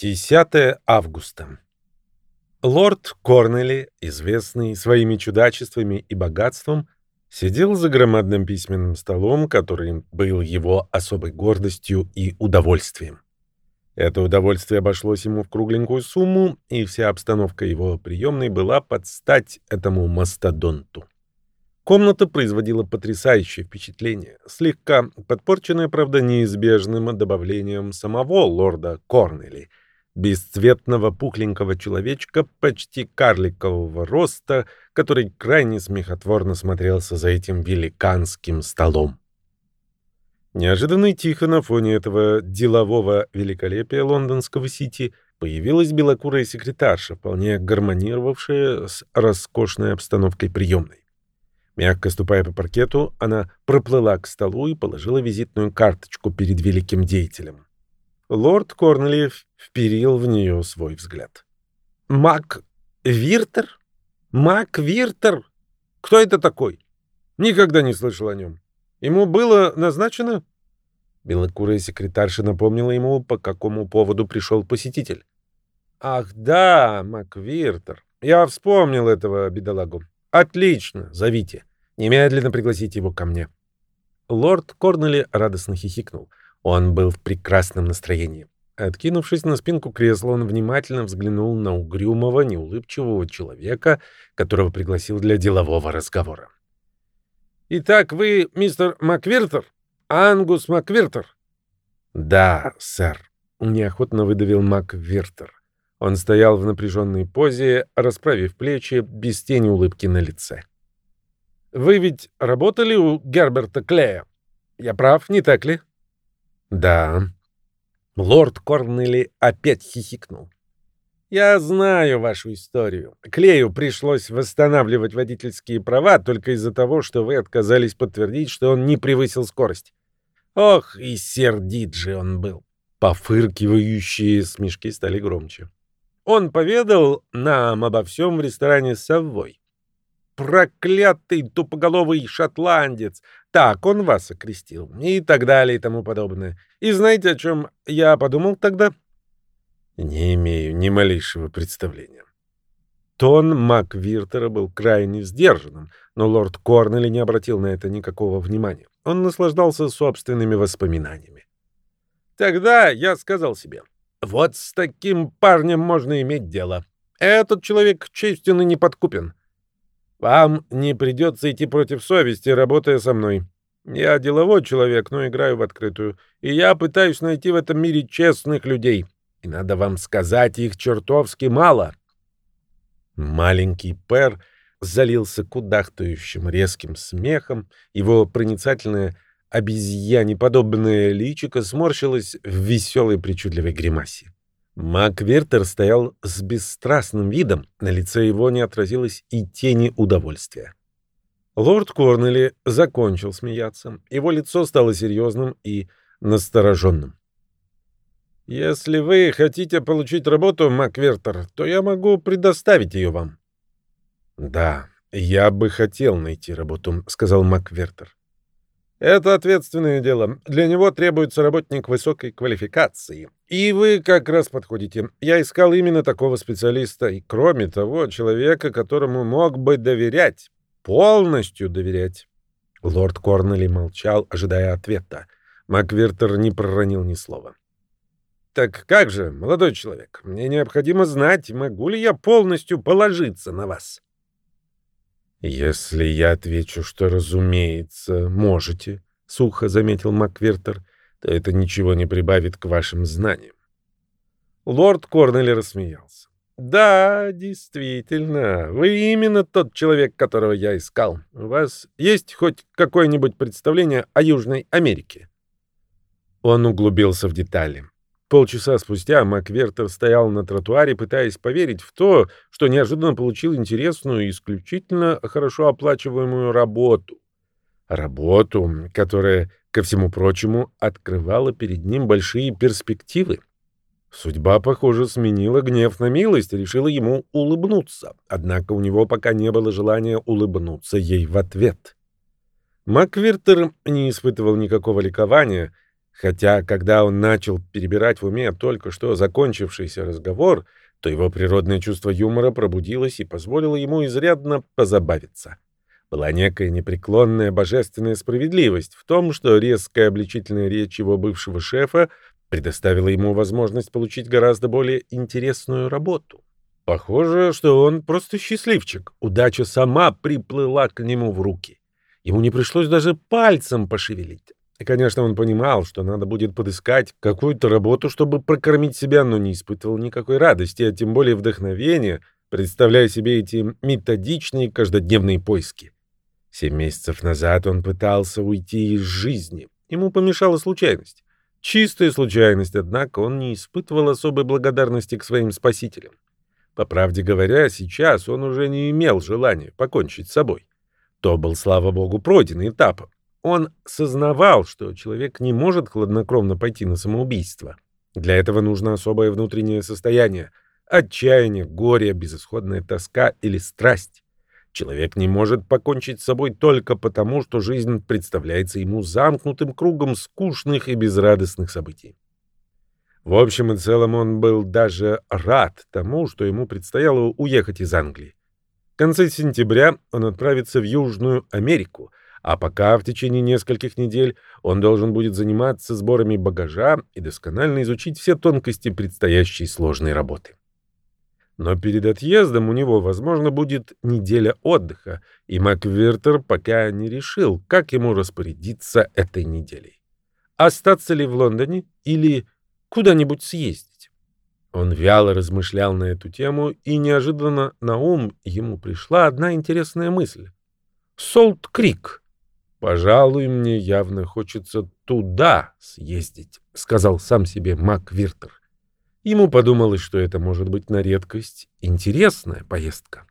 10 августа. Лорд Корнелли, известный своими чудачествами и богатством, сидел за громадным письменным столом, который был его особой гордостью и удовольствием. Это удовольствие обошлось ему в кругленькую сумму, и вся обстановка его приемной была под стать этому мастодонту. Комната производила потрясающее впечатление, слегка подпорченное, правда, неизбежным добавлением самого лорда Корнелли — бесцветного пухленького человечка почти карликового роста, который крайне смехотворно смотрелся за этим великанским столом. Неожиданно и тихо на фоне этого делового великолепия лондонского сити появилась белокурая секретарша, вполне гармонировавшая с роскошной обстановкой приемной. Мягко ступая по паркету, она проплыла к столу и положила визитную карточку перед великим деятелем. Лорд Корнелиев вперил в нее свой взгляд. «Мак Виртер? Мак Виртер? Кто это такой? Никогда не слышал о нем. Ему было назначено?» Белокурая секретарша напомнила ему, по какому поводу пришел посетитель. «Ах да, Маквиртер. Я вспомнил этого бедолагу. Отлично, зовите. Немедленно пригласите его ко мне». Лорд Корнели радостно хихикнул. Он был в прекрасном настроении. Откинувшись на спинку кресла, он внимательно взглянул на угрюмого, неулыбчивого человека, которого пригласил для делового разговора. «Итак, вы мистер Маквиртер? Ангус Маквиртер?» «Да, сэр», — неохотно выдавил Маквиртер. Он стоял в напряженной позе, расправив плечи, без тени улыбки на лице. «Вы ведь работали у Герберта Клея? Я прав, не так ли?» Да. Лорд Корнелли опять хихикнул. Я знаю вашу историю. Клею пришлось восстанавливать водительские права только из-за того, что вы отказались подтвердить, что он не превысил скорость. Ох, и сердит же он был. Пофыркивающие смешки стали громче. Он поведал нам обо всем в ресторане «Совой». Проклятый тупоголовый шотландец! Так он вас окрестил. И так далее и тому подобное. И знаете, о чем я подумал тогда? Не имею ни малейшего представления. Тон Маквиртера был крайне сдержанным, но лорд Корнелли не обратил на это никакого внимания. Он наслаждался собственными воспоминаниями. Тогда я сказал себе, вот с таким парнем можно иметь дело. Этот человек честен и неподкупен. Вам не придется идти против совести, работая со мной. Я деловой человек, но играю в открытую, и я пытаюсь найти в этом мире честных людей. И надо вам сказать, их чертовски мало. Маленький Пер залился кудахтающим резким смехом, его проницательное обезьянеподобное личико сморщилось в веселой причудливой гримасе. Маквертер стоял с бесстрастным видом, на лице его не отразилось и тени удовольствия. Лорд Корнелли закончил смеяться, его лицо стало серьезным и настороженным. «Если вы хотите получить работу, Маквертер, то я могу предоставить ее вам». «Да, я бы хотел найти работу», — сказал Маквертер. Это ответственное дело. Для него требуется работник высокой квалификации. И вы как раз подходите. Я искал именно такого специалиста. И кроме того, человека, которому мог бы доверять. Полностью доверять. Лорд Корнелли молчал, ожидая ответа. Маквиртер не проронил ни слова. «Так как же, молодой человек, мне необходимо знать, могу ли я полностью положиться на вас?» «Если я отвечу, что, разумеется, можете», — сухо заметил Маквертер, — «то это ничего не прибавит к вашим знаниям». Лорд Корнелли рассмеялся. «Да, действительно, вы именно тот человек, которого я искал. У вас есть хоть какое-нибудь представление о Южной Америке?» Он углубился в детали. Полчаса спустя Маквертер стоял на тротуаре, пытаясь поверить в то, что неожиданно получил интересную и исключительно хорошо оплачиваемую работу. Работу, которая, ко всему прочему, открывала перед ним большие перспективы. Судьба, похоже, сменила гнев на милость и решила ему улыбнуться. Однако у него пока не было желания улыбнуться ей в ответ. Маквертер не испытывал никакого ликования — Хотя, когда он начал перебирать в уме только что закончившийся разговор, то его природное чувство юмора пробудилось и позволило ему изрядно позабавиться. Была некая непреклонная божественная справедливость в том, что резкая обличительная речь его бывшего шефа предоставила ему возможность получить гораздо более интересную работу. Похоже, что он просто счастливчик. Удача сама приплыла к нему в руки. Ему не пришлось даже пальцем пошевелить. И, конечно, он понимал, что надо будет подыскать какую-то работу, чтобы прокормить себя, но не испытывал никакой радости, а тем более вдохновения, представляя себе эти методичные каждодневные поиски. Семь месяцев назад он пытался уйти из жизни. Ему помешала случайность. Чистая случайность, однако, он не испытывал особой благодарности к своим спасителям. По правде говоря, сейчас он уже не имел желания покончить с собой. То был, слава богу, пройденный этап. Он сознавал, что человек не может хладнокровно пойти на самоубийство. Для этого нужно особое внутреннее состояние — отчаяние, горе, безысходная тоска или страсть. Человек не может покончить с собой только потому, что жизнь представляется ему замкнутым кругом скучных и безрадостных событий. В общем и целом он был даже рад тому, что ему предстояло уехать из Англии. В конце сентября он отправится в Южную Америку, а пока в течение нескольких недель он должен будет заниматься сборами багажа и досконально изучить все тонкости предстоящей сложной работы. Но перед отъездом у него, возможно, будет неделя отдыха, и Маквертер пока не решил, как ему распорядиться этой неделей. Остаться ли в Лондоне или куда-нибудь съездить? Он вяло размышлял на эту тему, и неожиданно на ум ему пришла одна интересная мысль. «Солт-Крик. Пожалуй, мне явно хочется туда съездить», — сказал сам себе Маквиртер. Ему подумалось, что это может быть на редкость интересная поездка.